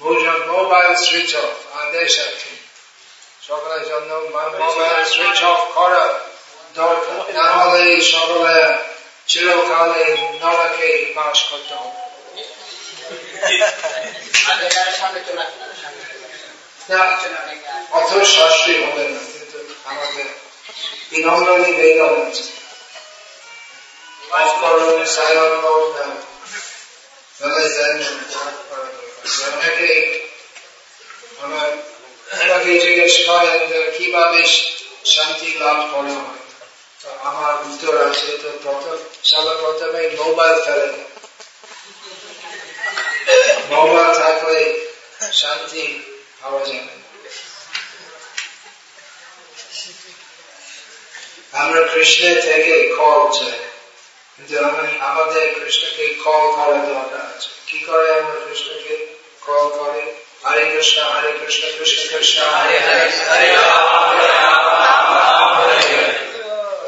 Mobile switch off আদেশ আছে সকলের জন্য মোবাইল সুইচ অফ করা দরকার। না হলে সকলে চিরকালে নরকে বাস করতে হবে। অত শাস্ত্রী হবে না, কিন্তু আমাদের বিনম্র নিবেদন আছে। অফ করুন সাইলেন্ট মোড না তাহলে জানেন অনেকে কীভাবে শান্তি লাভ করা হয় আমার উত্তর আছে তো প্রথম সর্বপ্রথমে মোবাইল ফেলে মোবাইল থাকলে শান্তি পাওয়া যাবে আমরা কৃষ্ণের থেকে কল চাই কিন্তু আমাদের কৃষ্ণকে কল করার দরকার আছে কি করে আমরা কৃষ্ণকে কল করে হরে কৃষ্ণ হরে কৃষ্ণ কৃষ্ণ কৃষ্ণ, হরে হরে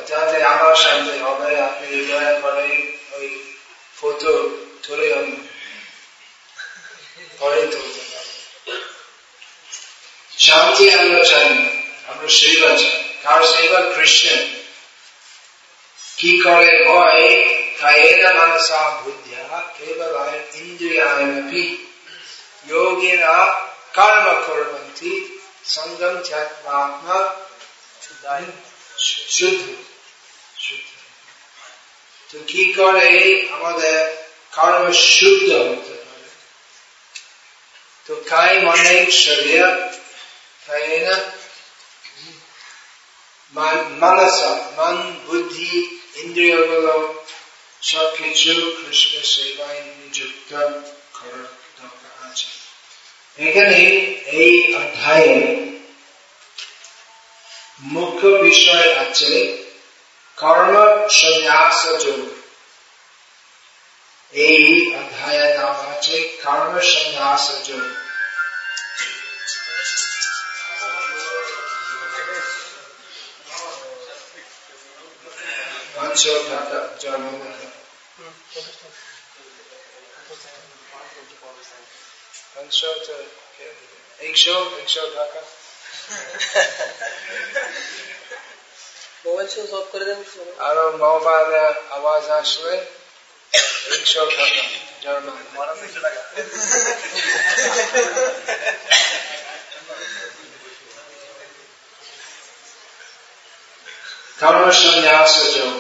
যাতে আমার শান্তি হবে, আপনি দয়া করে ওই ফটো তুলে পরে তুলতে শান্তি আমরা চাই আমরা সেবা চাই কার সেবা কৃষ্ণ কি করে হয় কায়েন মনসা বুদ্ধিয়া কেবলায় ইন্দ্রিয়ায়নপি योगिना कर्म कुर्वन्ति संगम त्यक्त्वा শুদ্ধ শুদ্ধ তো কি করে আমাদের কর্ম শুদ্ধ হতে পারে তো কাই মানে শরীর কাই না মানসা মন বুদ্ধি ইন্দ্রিয়গুলো সবকিছু কৃষ্ণ সেবায় নিযুক্ত করার দরকার আছে এখানে এই অধ্যায়ে মুখ্য বিষয় আছে কর্ম সন্ন্যাস যোগ এই অধ্যায়ের নাম আছে কর্ম সন্ন্যাস যোগ পাঁচশো টাকা জন্ম পাঁচশো একশো একশো টাকা মোবাইল সব অফ করে দেন আরও মোবাইলে আওয়াজ আসলে একশো টাকা জার্মান কর্ম সন্ন্যাস যোগ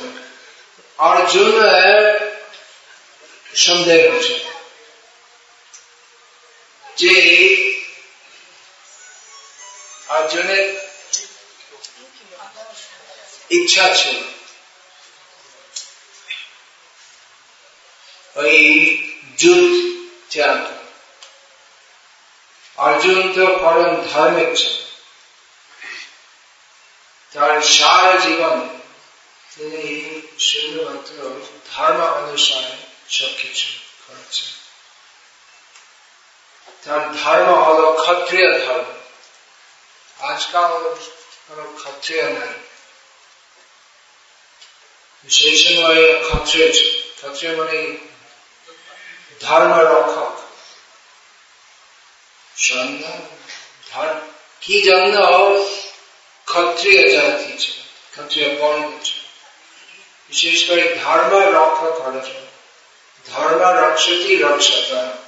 অর্জুনের সন্দেহ আছে যে অর্জুনের ইচ্ছা ছিল। ওই যুদ্ধ ত্যাগ অর্জুন তো পরম ধার্মিক ছিল। তার সারা জীবন তিনি শুধুমাত্র ধর্ম অনুসারে সবকিছু করেছেন। তার ধর্ম হল ক্ষত্রিয় ধর্ম। আজকাল কোন ক্ষত্রিয় নাই। সেই সময় ক্ষত্রিয় ক্ষত্রিয় মানে ধর্ম রক্ষক। কি জন্য ক্ষত্রিয় জাতি ক্ষত্রিয় বর্ণ বিশেষ করে ধর্ম রক্ষা করার ধর্ম রক্ষতি রক্ষতা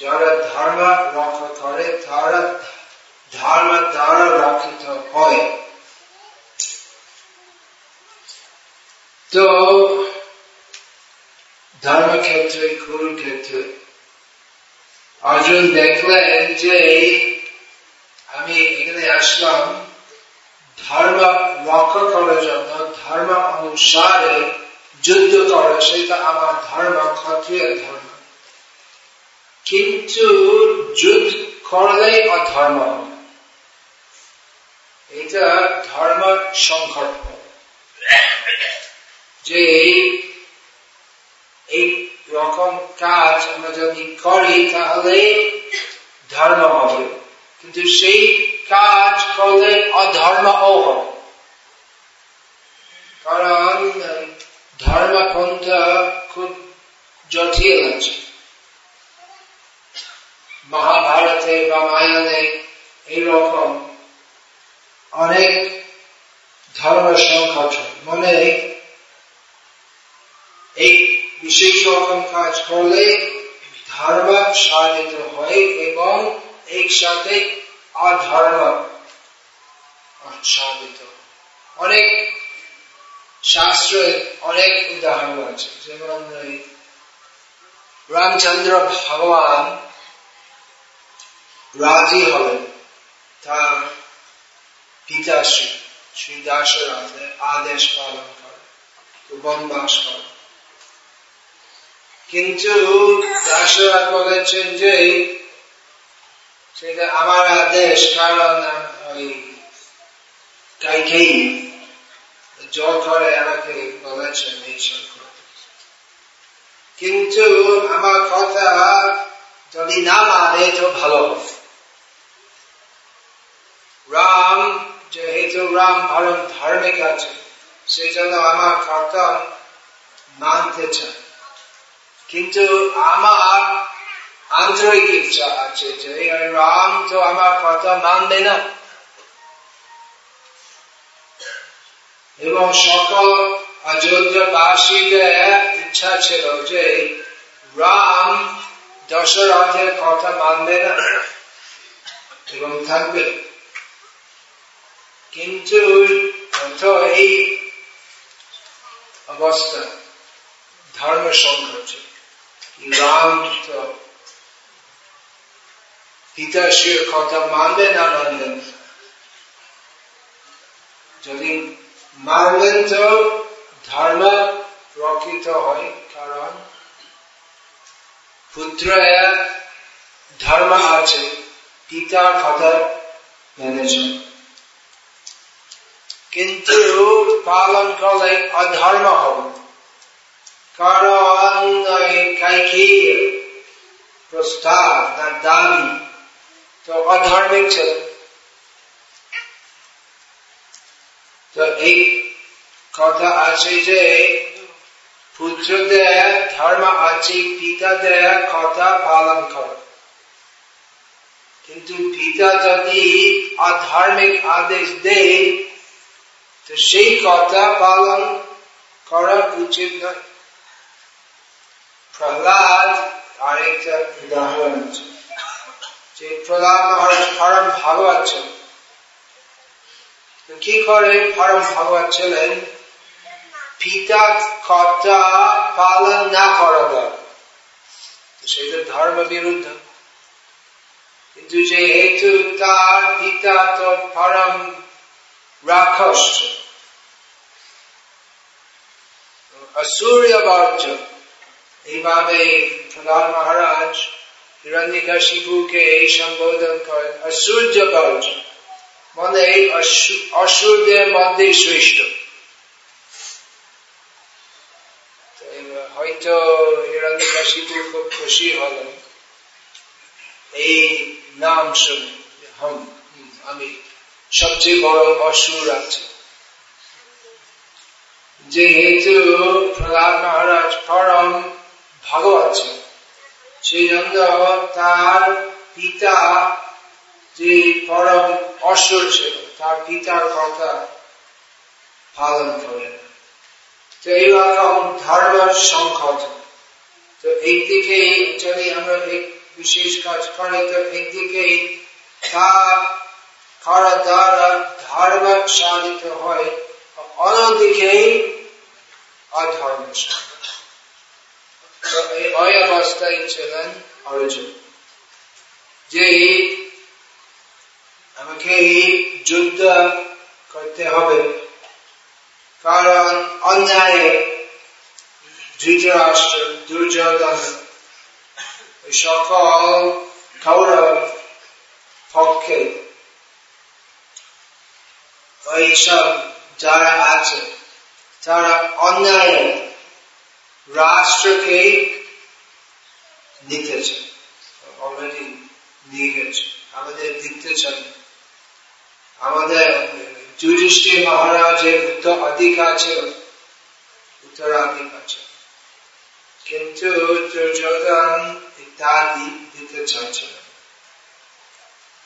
যারা রক্ষা করে, তারা ধর্ম দ্বারা রক্ষিত হয়। তো, ধর্মক্ষেত্রে কুরুক্ষেত্রে অর্জুন দেখলেন যে, আমি এখানে আসলাম, ধর্ম রক্ষা করার জন্য, ধর্ম অনুসারে যুদ্ধ করা, সেটা আমার ধর্ম ক্ষত্রিয় ধর্ম। কিন্তু যুদ্ধ করলেই অধর্ম এটা ধর্ম সংকট। যে এই রকম কাজ আমরা যদি করি, তাহলে ধর্ম হবে। কিন্তু সেই কাজ করলে অধর্ম হবে। কারণ ধর্মপন্থা খুব জটিল আছে। মহাভারতে রামায়ণে এইরকম অনেক ধর্ম সংগঠন মনে এই বিশেষ রকম কাজ করলে ধর্ম সাধিত হয় এবং একসাথে অধর্ম সাধিত। অনেক শাস্ত্রে অনেক উদাহরণ আছে। যেমন রামচন্দ্র ভগবান রাজি হলেন তার পিতাশ্রী শ্রী দাসরাথে আদেশ পালন করে বনবাস করে। কিন্তু দাসরাথ বলেছেন যে, সেটা আমার আদেশ, কারণ ওই কাইকেই জল করে আমাকে বলেছেন এইসব কিন্তু আমার কথা যদি না মানে তো ভালো হবে। রাম, যেহেতু রাম ভারত ধার্মিক আছে সেই জন্য আমার কথা মানতে চায় কিন্তু আমার আন্তরিক ইচ্ছা আছে যে রাম তো আমার কথা মানবে না। এবং সকল অযোধ্যাবাসীদের ইচ্ছা ছিল যে রাম দশরথের কথা মানবে না। এবং থাকবে। এই অবস্থা ধর্ম সংঘর্ষ রাম তো কথা মানবে না মানবেন যদি মানলেন তো ধর্ম প্রকৃত হয়, কারণ পুত্র ধর্ম আছে, পিতার কথা মেনেছে কিন্তু পালন করলে অধর্ম হবে। কারণ তো ছিল। তো এই কথা আছে যে পুত্রদের ধর্ম আছে, পিতাদের কথা পালন করে। কিন্তু পিতা যদি অধার্মিক আদেশ দেয় তো সেই কথা পালন করা উচিত নয়। প্রহ্লাদ আরেকটা উদাহরণ আছে যে প্রহ্লাদ মহারাজ পরম ভাগবত ছিলেন। কি করে পরম ভাগবত ছিলেন? পিতা কথা পালন না করা দরকার সেটা ধর্ম বিরুদ্ধ। কিন্তু যেহেতু তার পিতা তো পরম রাক্ষস বর্জ্য এইভাবে প্রধান মহারাজ হিরণ্যকাশিপুকে এই সম্বোধন করেন, অসূর্য বর্জ্য মানে অসূর্যের মধ্যে শ্রেষ্ঠ হয়তো হিরণ্যকাশিপু খুব খুশি হলেন। এই নাম শুনে হম, আমি সবচেয়ে বড় অসুর আছে। যেহেতু প্রহ্লাদ মহারাজ পরম ভাগবত সেই তার পিতা, যে পরম অসুর ছিল, তার পিতার কথা পালন করেন। তো এইরকম ধর্ম সংকট। তো একদিকে যদি আমরা বিশেষ কাজ করি, তো একদিকে তা করা দ্বারা ধর্ম সাধিত হয় অন্যদিকে অধর্ম ওই অবস্থায় ছিলেন অর্জুন যে আমাকে যুদ্ধ করতে হবে কারণ অন্যায় ধৃতরাষ্ট্র দুর্যোধন সকল কৌরব পক্ষে ওইসব যারা আছে তারা অন্যায় রাষ্ট্রকে নিতেছে অলরেডি নিয়ে গেছে আমাদের দিতে চান। আমাদের যুধিষ্ঠির মহারাজের উত্তর অধিকার ছিল উত্তরাধিকার ছিল কিন্তু দুর্যোধন ইত্যাদি দিতে চাইছিল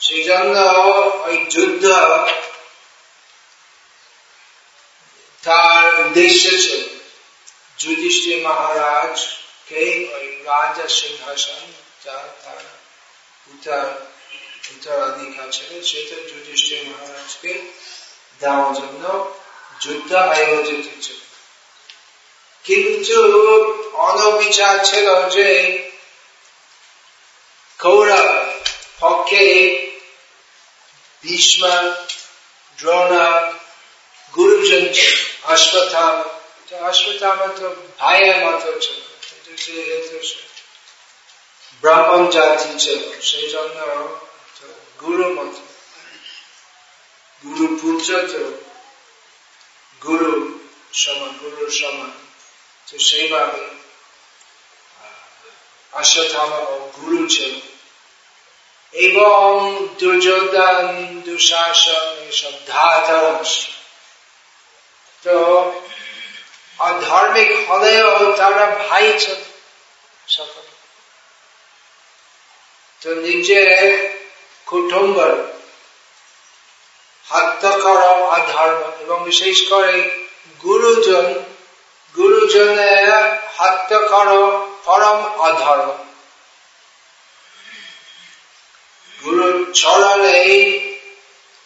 সেই জন্য ওই যুদ্ধ তার উদ্দেশ্য ছিল, যুধিষ্ঠির মহারাজ কে ওই রাজা সিংহাসন যা তার উত্তর, উত্তরাধিকার ছিল সেটা যুধিষ্ঠির মহারাজকে দেওয়ার জন্য যুদ্ধ আয়োজিত ছিল। কিন্তু অনবিচার ছিল যে কৌরব পক্ষে ভীষ্ম, দ্রোণা গুরুজন ছিল ব্রাহ্মণ জাতি ছিল, সেই জন্য গুরু মত। গুরু পুত্র তো গুরু সমান, গুরুর সমান। তো সেইভাবে গুরু ছিল। এবং দুর্যোধন, দুঃশাসন, এসব ধাতাংশ তো অধার্মিক হলেও তারা ভাই ছিল সকল। তো নিজের কুটুম্ব হত্যা করা অধর্ম, এবং বিশেষ করে গুরুজন গুরুজনের হত্যা করো পরম অধর্ম। গুরু চরণে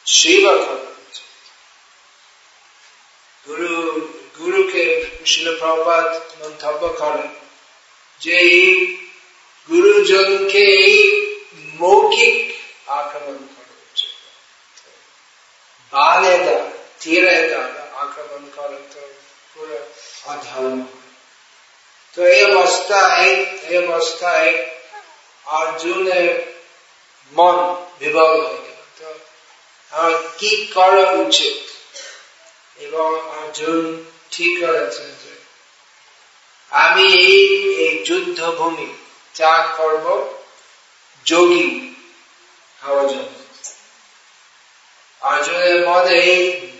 সেবা করা গুরু গুরুকে শিলপ্রপাত মন্তব্য করেন যে গুরুজনকে মৌখিক আক্রমণ করা উচিত বালে দ্বারা তীরে দ্বারা আক্রমণ করা তো পুরো অধর্ম তো এই অবস্থায় এই অবস্থায় অর্জুনের মন বিভল হয়ে গেল তো কি করা উচিত এবং অর্জুন ঠিক করেছেন যে আমি এই যুদ্ধ ভূমি ত্যাগ করব যোগী হওয়ার জন্য। মনে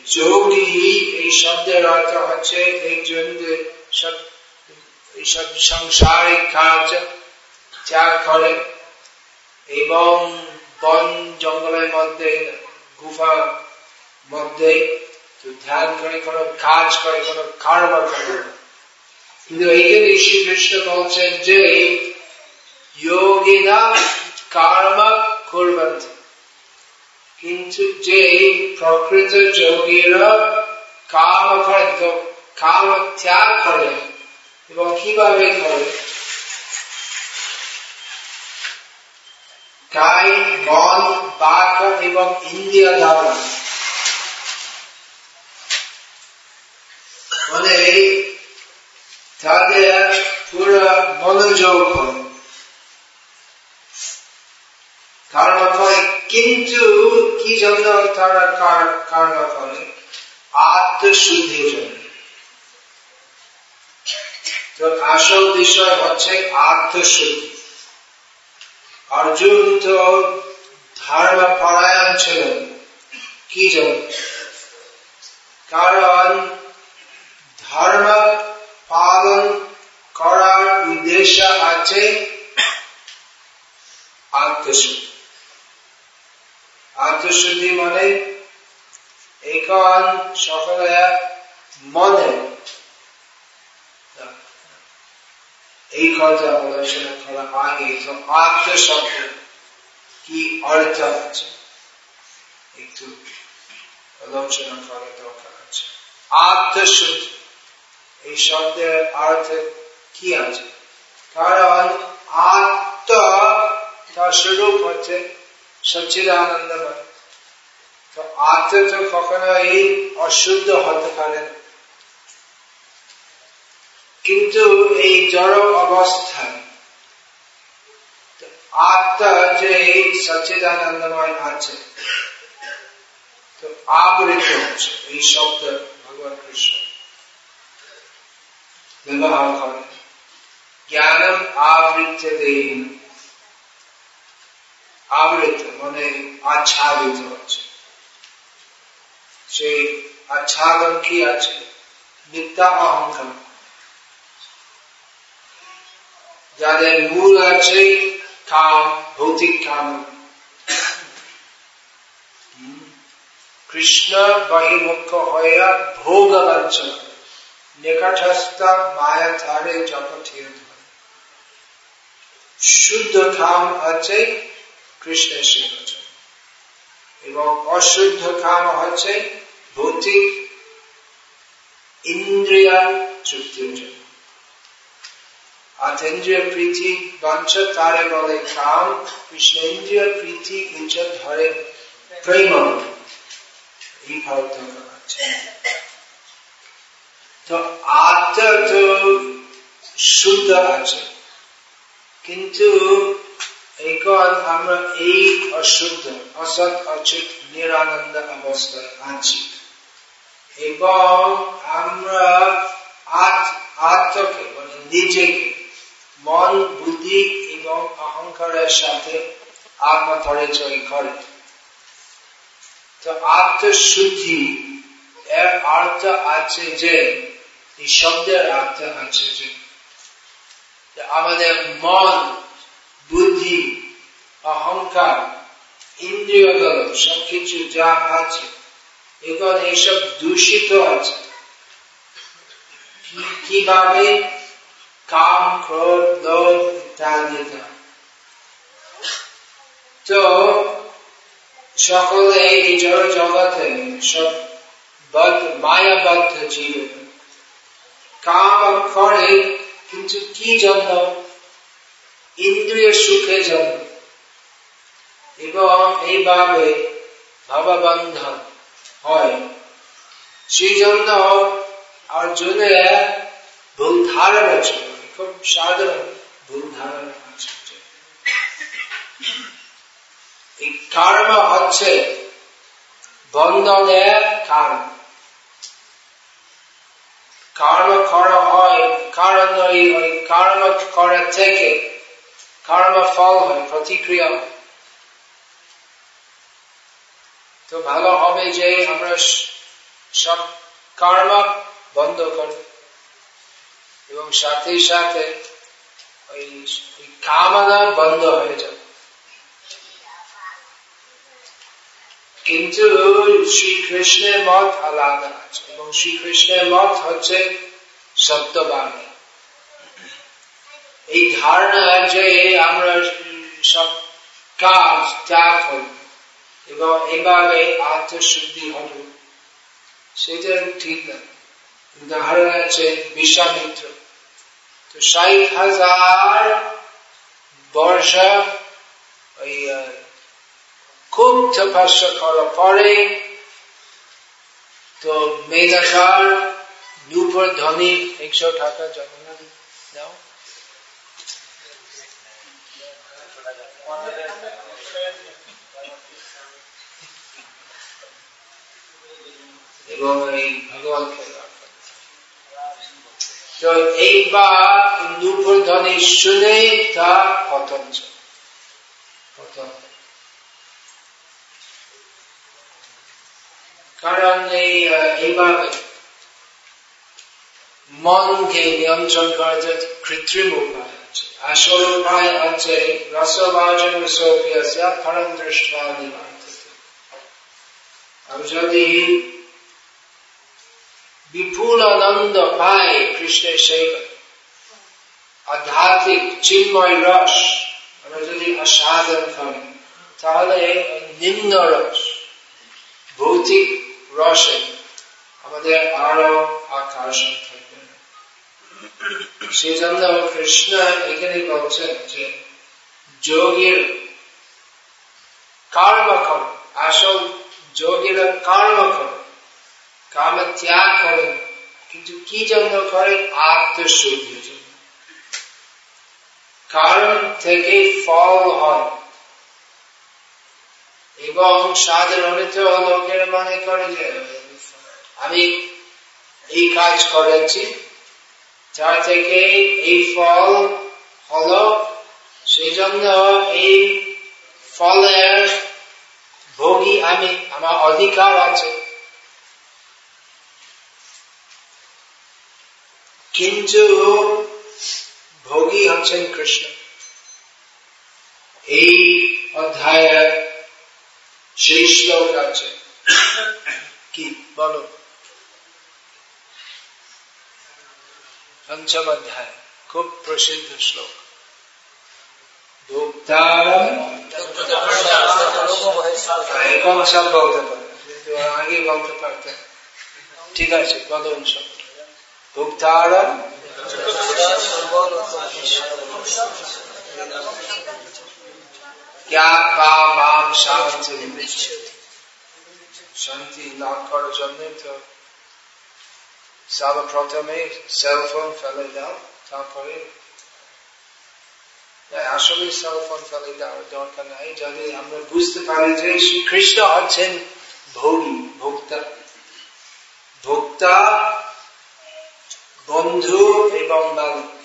যোগী, এই শব্দের অর্থ হচ্ছে সংসারিক কাজ ত্যাগ করে এবং বন জঙ্গলের মধ্যে গুফা মধ্যে ধ্যান করে কোনো কাজ করে কোনো কর্ম করে কিন্তু এইখানে শ্রীকৃষ্ণ বলছেন যে কর্ম করবেন কিন্তু যে প্রকৃত যোগীরা কাম করে কাম ত্যাগ করে এবং কীভাবে করে কায় মন বাক এবং ইন্দ্রিয় দ্বারা মানে তাদের পুরো মনোযোগ হয় কর্ম করে কিন্তু কি জন্য তারা কর্ম করে আত্মশুদ্ধির জন্য। তো আসল বিষয় হচ্ছে আত্মশুদ্ধি। অর্জুন তো ধর্ম পরায়ণ ছিলেন। কি জন্য? কারণ ধর্ম পালন করার উদ্দেশ্য আছে আত্মশুদ্ধি। আত্মশুদ্ধি মানে এখন সকলে মনে এই কথা আলোচনা করা আগে, তো আত্ম শব্দ কি অর্থ আছে? একটু আলোচনা করা দরকার আছে। আত্মশুদ্ধি। এই শব্দের অর্থ কি আছে? কারণ আত্ম তার স্বরূপ হচ্ছে সচ্চিদানন্দময় তো আত্ম তো কখনো এই অশুদ্ধ হতে পারে কিন্তু এই জড় অবস্থায় আত্মা যে সচ্চিদানন্দময় আছে, তো আবৃত হচ্ছে এই শব্দ ভগবান কৃষ্ণ। করেন জ্ঞানম দেহীন আবৃত মানে আচ্ছাদিত হচ্ছে সেই আচ্ছাদন কি আছে নিত্যা অহংকার যাদের মূল আছে কাম ভৌতিক কাম কৃষ্ণ বহিমুখ হইয়া ভোগ বাঞ্চনা নিকটস্থ মায়া ধারে জগঠিয়ে শুদ্ধ কাম আছে কৃষ্ণের শ্রীবচন এবং অশুদ্ধ হচ্ছে ভৌতিক চুক্তির জন্য। প্রীতি তারে বলে প্রীতি ধরে প্রেম। এই তো আত্মা তো শুদ্ধ আছে। কিন্তু আমরা এই অশুদ্ধ, অসৎ অচুত নিরানন্দ অবস্থায় আছি। এবং আমরা আত্মকে মানে নিজেকে, মন, বুদ্ধি এবং অহংকারের সাথে আত্মপরিচয় করে। তো আত্মশুদ্ধি, এর অর্থ আছে যে এই শব্দের অর্থ যে আমাদের মন বুদ্ধি অহংকার ইন্দ্রিয় গল সবকিছু যা আছে এখন এইসব দূষিত আছে কীভাবে কাম ক্রোধ তো সকলে এই জড় জগতে সব মায়াবদ্ধ জীবন কাম করে কিন্তু কি জন্য ইন্দ্রিয় এবং এইভাবে হয়। সেই জন্য অর্জুনের ভুল ধারণা ছিল খুব সাধারণ ভুল ধারণা এই হচ্ছে বন্ধনের কারণ। কর্ম করা হয় কারণ ওই কর্ম করা থেকে কর্ম ফল হয় প্রতিক্রিয়া হয় তো ভালো হবে যে আমরা সব কর্ম বন্ধ করি। এবং সাথে সাথে ওই কামনা বন্ধ হয়ে যাবে কিন্তু শ্রীকৃষ্ণের মত আলাদা আছে এবং শ্রীকৃষ্ণের মত হচ্ছে সত্যবাণী এই ধারণা যে আমরা সব কাজ ত্যাগ হল এবং এভাবে আত্মশুদ্ধি হল সেটা ঠিক না। উদাহরণ আছে বিশ্বামিত্র তো ষাট হাজার বর্ষ ওই খুব তপস্যা করার পরে তো মেধাকার দুপুর ধনী, একশো টাকা জমা দাও। এবং এই ভগবানকে তো এইবার দুপুর ধ্বনি শুনে তা পতন কারণ এই এইভাবে মনকে নিয়ন্ত্রণ করার যে কৃত্রিম উপায় আছে। আসল উপায় আছে রসবাজন রসোপিয়াসা পরম দৃষ্টা আর যদি বিপুল আনন্দ পায় কৃষ্ণের সেবা আধ্যাত্মিক চিন্ময় রস, আমরা যদি আস্বাদন করি, তাহলে নিম্ন রস, ভৌতিক রসে আমাদের আরও আকর্ষণ থাকবে। সেই জন্য কৃষ্ণ এখানে বলছেন যে, যোগীর কর্ম কর আসল যোগীরা কর্ম কর কাম ত্যাগ করেন কিন্তু কি জন্য করে? আত্মশুদ্ধির জন্য। কারণ থেকে ফল হয়। এবং সাধারণত লোকের মনে করে যে আমি এই কাজ করেছি যার থেকে এই ফল হলো সেই জন্য এই ফলের ভোগী আমি, আমার অধিকার আছে। কিন্তু ভোগী হচ্ছেন কৃষ্ণ। এই অধ্যায়ের সেই শ্লোক আছে। কি? বলো। পঞ্চম অধ্যায়। খুব প্রসিদ্ধ শ্লোক। ভোক্তারম সব বলতে পারে। কিন্তু আগে বলতে পারতেন ঠিক আছে শান্তি শান্তি লাভ করার জন্য তো সর্বপ্রথমে সেলফোন ফেলে দাও তারপরে আসলে সেলফোন ফেলে দেওয়ার দরকার নাই। যদি আমরা বুঝতে পারি যে শ্রীকৃষ্ণ হচ্ছেন ভোগী ভোক্তা। ভোক্তা বন্ধু এবং মালিক।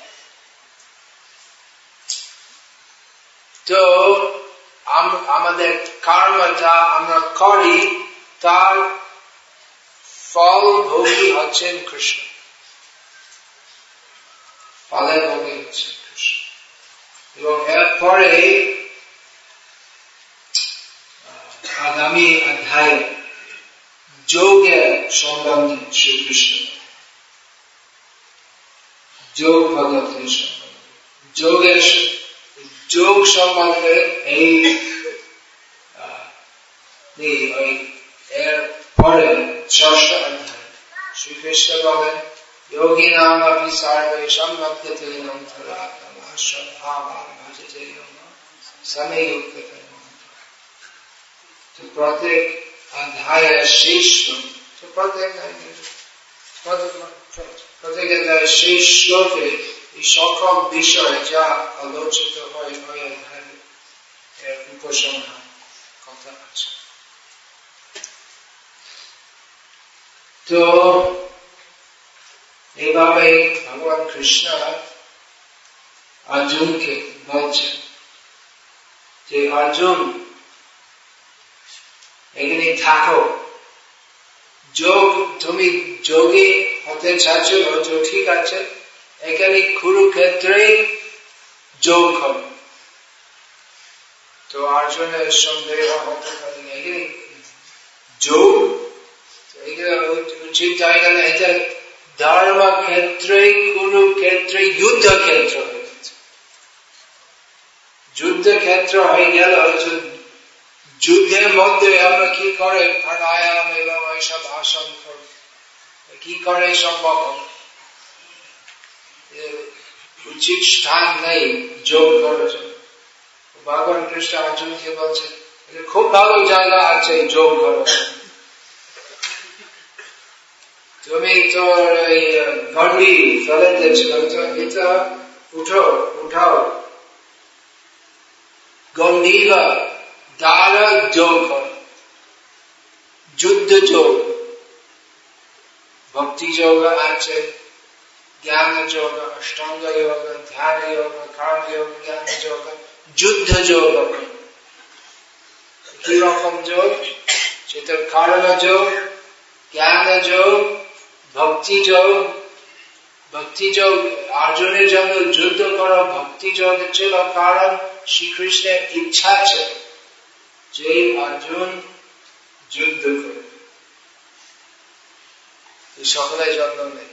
তো আমাদের কর্ম যা আমরা করি, তার ফল ভোগী হচ্ছেন কৃষ্ণ। ফলের ভোগী হচ্ছেন কৃষ্ণ। এবং এরপরে, আগামী অধ্যায় যোগের সম্বন্ধে শ্রীকৃষ্ণ। যোগ পদ্ধতির সম্বন্ধে। যোগের যোগ সম্বন্ধে এই পরে ষষ্ঠ অধ্যায়। শ্রীকৃষ্ণ বলেন যোগী নাম আপনি তো প্রত্যেক অধ্যায়ের শেষ তো প্রত্যেক প্রত্যেক শ্লোকে এই সকল বিষয় যা আলোচিত হয় ওই অধ্যায় এর উপসংহার কথা আছে। তো, এইভাবে ভগবান কৃষ্ণ অর্জুনকে বলছেন যে, অর্জুন, এখানে থাকো। যোগ, তুমি যোগে হতে চাচ্ছ ঠিক আছে। এখানে কুরুক্ষেত্রে যোগ করো তো অর্জুনের সন্দেহ ধর্ম ক্ষেত্রে কুরুক্ষেত্রে যুদ্ধ ক্ষেত্র যুদ্ধ ক্ষেত্র হয়ে গেল যুদ্ধের মধ্যে আমরা কি করে প্রাণায়াম এবং আসন কি করে সম্ভব উচিত স্থান নেই যোগ করার জন্য ভগবান কৃষ্ণ অর্জুনকে বলছে খুব ভালো জায়গা আছে যোগ করার তুমি তো গন্ডি ফেলে উঠো, উঠাও। গন্ডিবা দ্বারা যোগ কর। যুদ্ধ যোগ। ভক্তি যোগ আছে, জ্ঞান যোগ, অষ্টাঙ্গ যোগ, ধ্যান যোগ কর্ম যোগ, জ্ঞান যোগ। যুদ্ধ যোগ। কি রকম যোগ? সেটা কারণ যোগ, জ্ঞান যোগ, ভক্তি যোগ। ভক্তি যোগ জন্য যুদ্ধ করা, ভক্তি যোগ ছিল কারণ শ্রীকৃষ্ণের ইচ্ছা ছিল যে অর্জুন যুদ্ধ করবে। সকলের জন্য নেই।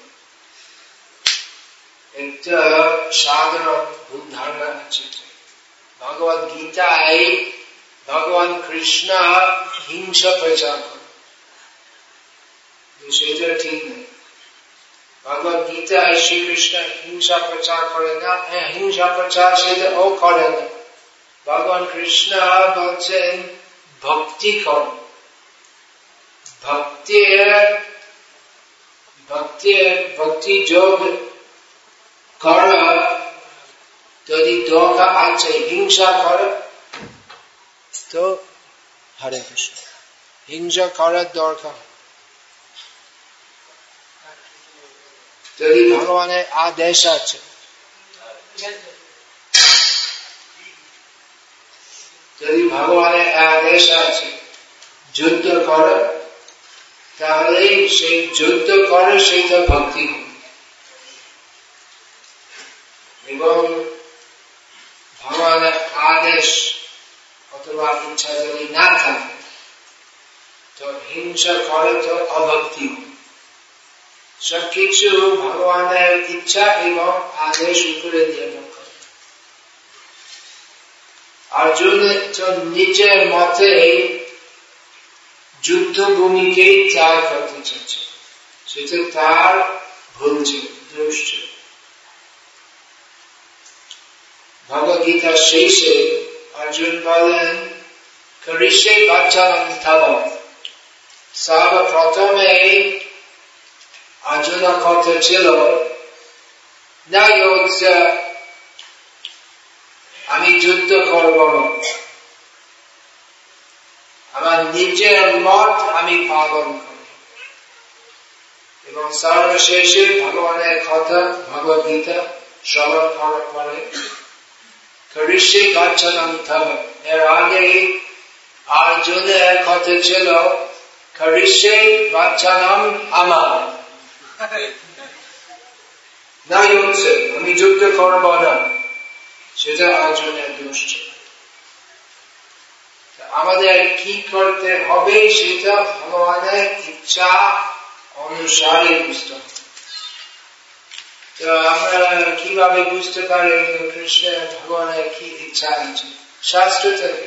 একটা সাধারণ ভুল ধারণা আছে। ভগবত গীতায় ভগবান কৃষ্ণ হিংসা প্রচার করে সেটা ঠিক নেই ভগবত গীতায় শ্রীকৃষ্ণ হিংসা প্রচার করে না হিংসা প্রচার সেটা ও করে না ভগবান কৃষ্ণ বলছেন ভক্তি কর ভক্তির ভক্তির ভক্তি যোগ করা যদি দরকার আছে, হিংসা করে, তো হরে কৃষ্ণ হিংসা করার দরকার। যদি ভগবানের আদেশ আছে, যদি ভগবানের আদেশ আছে, যুদ্ধ করে তাহলে সেই যুদ্ধ করে সেইটা ভক্তি এবং ভগবানের আদেশ অথবা ইচ্ছা যদি না থাকে তো হিংসা করে তো অভক্তি। সবকিছু ভগবানের ইচ্ছা এবং আদেশ উপরে নির্ভর করে। অর্জুন নিজের মতে যুদ্ধ ভূমিকে ত্যাগ করতে চাচ্ছে সেটা তার ভুল ছিল ভগবদ্গীতা শেষে অর্জুন বলেন বাচ্চান তব সর্বপ্রথমে অর্জুন কথা ছিল না আমি যুদ্ধ করব আমার নিজের মত আমি পালন করি এবং সর্বশেষে ভগবানের কথা ভগবদ্গীতা শ্রবণ করার পরে গাচ্ছানাম থব এর আগে অর্জুনের কথা ছিল করিষ্যে গাচ্ছানাম আমার না হচ্ছে আমি যুদ্ধ করব না সেটা অর্জুনের দোষ আমাদের কি করতে হবে সেটা ভগবানের ইচ্ছা অনুসারে বুঝতে হবে। তো আমরা কীভাবে বুঝতে পারি কৃষ্ণের ভগবানের কি ইচ্ছা আছে? শাস্ত্র থেকে।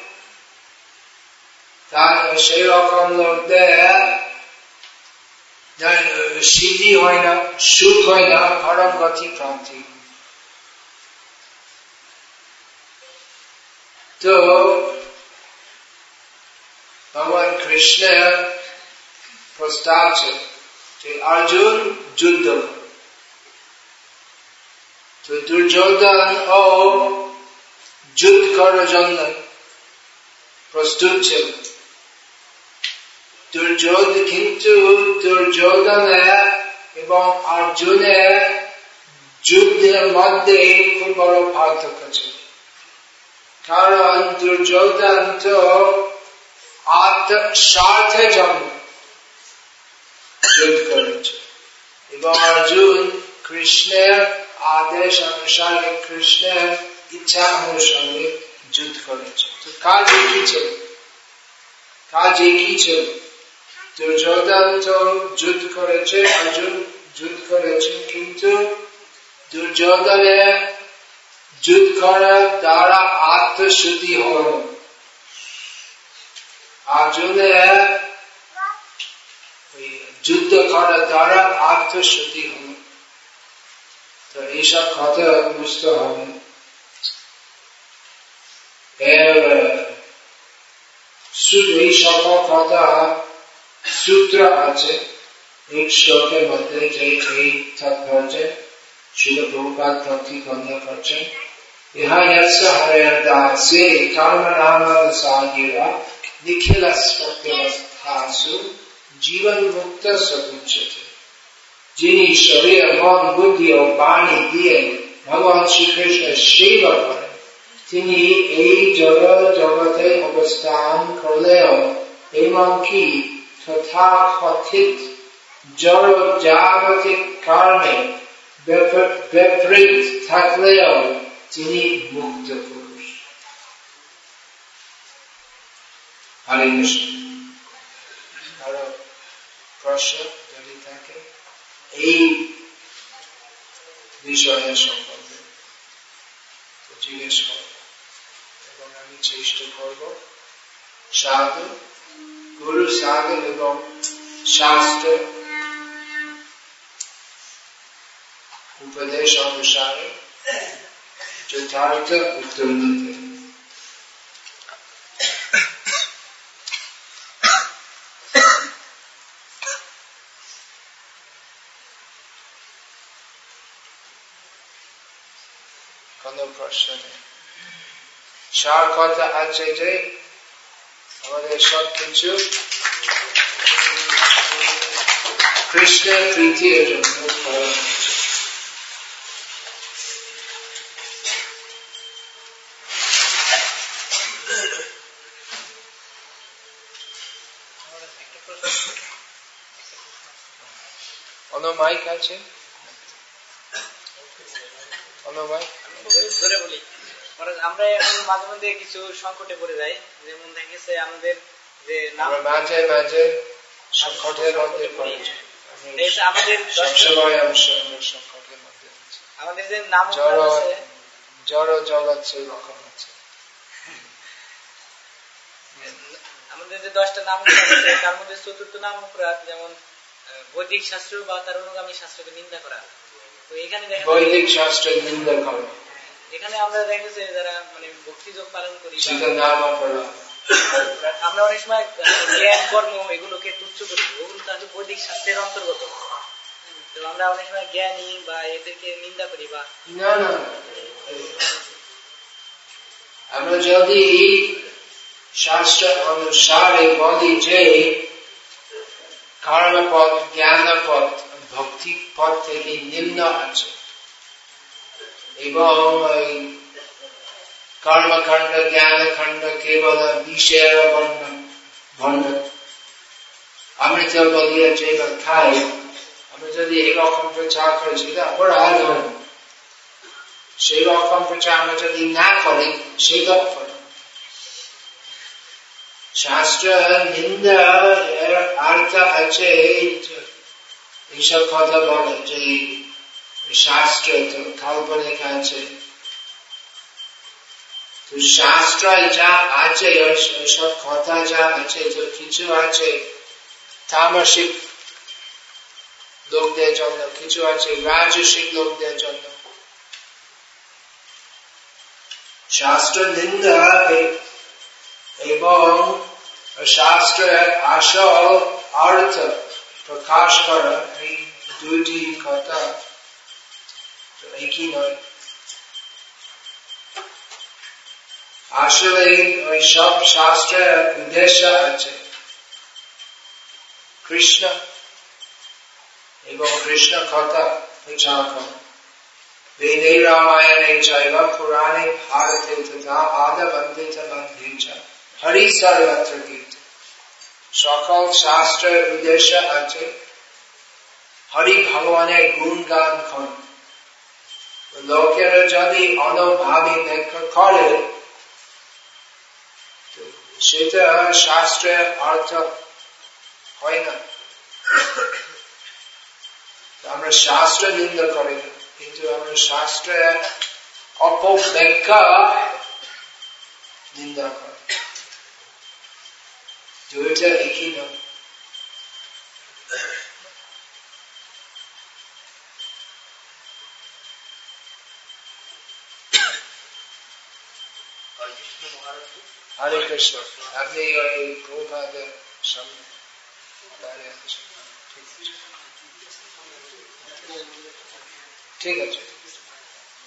তার সেই রকম লোকদের সিদ্ধি হয় না, সুখ হয় না, পরম গতি প্রান্তি তো ভগবান কৃষ্ণের প্রস্তাব ছিল যে অর্জুন যুদ্ধ তো দুর্যোধন ও যুদ্ধ করার জন্য প্রস্তুত ছিল। কিন্তু দুর্যোধনের এবং অর্জুনের যুদ্ধের মধ্যে খুব বড় পার্থক্য ছিল। কারণ দুর্যোধন তো আত্মস্বার্থের জন্য যুদ্ধ করেছে। এবং অর্জুন কৃষ্ণের আদেশ অনুসারে কৃষ্ণের ইচ্ছা অনুসারে যুদ্ধ করেছে। তো কাজ একই ছিল? কাজ একই ছিল? দুর্যোধন তো যুদ্ধ করেছে অর্জুন যুদ্ধ করেছে, কিন্তু দুর্যোধনের যুদ্ধ করার দ্বারা আত্মশুদ্ধি হল অর্জুনের যুদ্ধ করার দ্বারা আত্মশুদ্ধি হল তো এইসব কথা বুঝতে হবে। শুধু এই সকল কথা সূত্র আছে শ্লোকের মধ্যে যে এই তথ্য আছে শিল প্রভুপাত প্রতিবন্ধ করছেন। ইহা ইয়াস তিনি এই জগৎ জগতে অবস্থান করলেও এবং কি তথাকথিত জড় জাগতিক কারণে বিপরীত থাকলেও তিনি মুক্ত পুরুষ। হরে কৃষ্ণ। প্রশ্ন যদি থাকে এই বিষয়ের সম্বন্ধে জিজ্ঞেস করব এবং আমি চেষ্টা করব সাধু গুরু সাধু এবং শাস্ত্র উপদেশ অনুসারে যথার্থ উত্তর দিতে কোন প্রশ্ন নেই সার কথা আছে যে আমাদের সব কিছু কৃষ্ণের প্রীতির জন্য করা হয়েছে অন্য মাইক আছে অন্য মাইক ধরে বলি আমরা এখন মাঝে মধ্যে কিছু সংকটে পড়ে যাই। যেমন দেখেছে আমাদের যে মাঝে মাঝে সংকটের মধ্যে পড়েছি এটা আমাদের সবসময় আমি সঙ্গে সংকটের মধ্যে আছি আমাদের যে নাম আছে জড় জগৎ সেই রকম আছে। আমাদের যে দশটা নাম আছে তার মধ্যে চতুর্থ নাম অপরাধ যেমন বৈদিক শাস্ত্র বা তার অনুগামী শাস্ত্রকে নিন্দা করা। তো এখানে দেখা বৈদিক শাস্ত্রের নিন্দা করে। এখানে আমরা দেখেছি যারা মানে ভক্তিযোগ পালন করি আমরা অনেক সময় জ্ঞান কর্ম এগুলোকে তুচ্ছ করি ওগুলো তাহলে বৈদিক শাস্ত্রের অন্তর্গত। তো আমরা অনেক সময় জ্ঞানী বা এদেরকে নিন্দা করি বা না না আমরা যদি শাস্ত্র অনুসারে বলি যে কর্মপথ জ্ঞানপথ ভক্তি পথ থেকে নিম্ন আছে। এবং ওই কর্মখণ্ড জ্ঞানখণ্ড কেবল বিষয়ের বর্ণন আমরা তো বলিয়া যে খাই আমরা যদি এরকম প্রচার করি সেটা অপরাধ হয় সেই রকম প্রচার আমরা যদি না করি অপরাধ শাস্ত্র নিন্দা এর অর্থ আছে এইসব কথা বলে যে আছে তো শাস্ত্র যা আছে ওইসব কথা যা আছে কিছু আছে তামাসিক লোকদের জন্য কিছু আছে রাজসিক লোকদের জন্য শাস্ত্র নিন্দা এবং শাস্ত্রের আসল অর্থ প্রকাশ করা এই দুইটি কথা আসলে ওই সব শাস্ত্রের উদ্দেশ্য আছে। কৃষ্ণ এবং কৃষ্ণ কথা প্রচার করা বেদে রামায়ণে চৈব পুরাণে ভারতে তথা আদবন্ধে বন্ধে চ হরি সর্বত্র গীত। সকল শাস্ত্রের উদ্দেশ্য আছে। হরি ভগবানের গুণগান করা লোকেরা যদি অনভাবে ব্যাখ্যা করে সেটা শাস্ত্রের অর্থ হয় না। আমরা শাস্ত্র নিন্দা করি না, কিন্তু আমরা শাস্ত্রের অপব্যাখ্যা নিন্দা করি। দুইটা একই নয় হরে কৃষ্ণ আপনি ওই প্রভাবের সামনে দাঁড়িয়ে আছেন ঠিক আছে।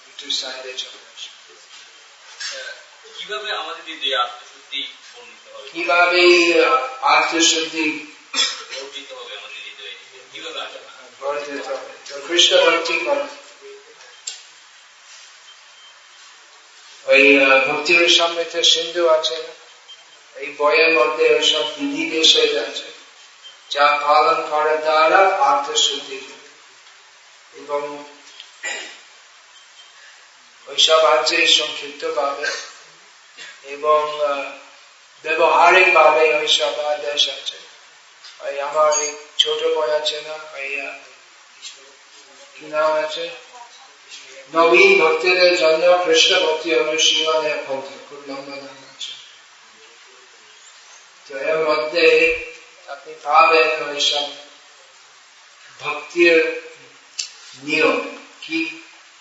একটু সাইডে চলে কীভাবে আমাদের হৃদয়ে আত্মশুদ্ধি কীভাবে আত্মশুদ্ধি অর্জিত হবে আমাদের হৃদয়ে? কীভাবে আসবে? হবে? তো কৃষ্ণ ভক্তি করো ওই ভক্তির সমৃদ্ধ সিন্ধু আছে, এই বইয়ের মধ্যে সব বিধি নিষেধ আছে যা পালন করার দ্বারা আত্মশুদ্ধি হয়। এবং ওইসব আছে সংক্ষিপ্ত ভাবে এবং ব্যবহারিক ভাবে ওইসব আদেশ আছে। ওই আমার এই ছোট বই আছে না, ওই কি নাম আছে? নবীন ভক্তদের জন্য কৃষ্ণ ভক্তি লম্বা নাম আছে তো এর মধ্যে আপনি পাবেন ওইসব ভক্তির নিয়ম কি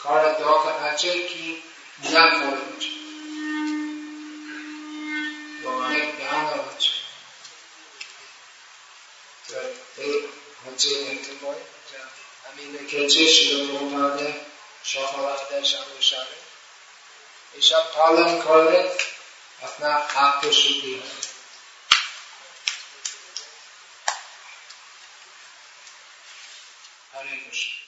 করা দরকার আছে কি না করা উচিত অনেক এই হচ্ছে বই আমি লিখেছি শিলপ্রভাবে সফল আদেশ অনুসারে এসব পালন করলে আপনার আত্মশুদ্ধি হবে হরে Krishna.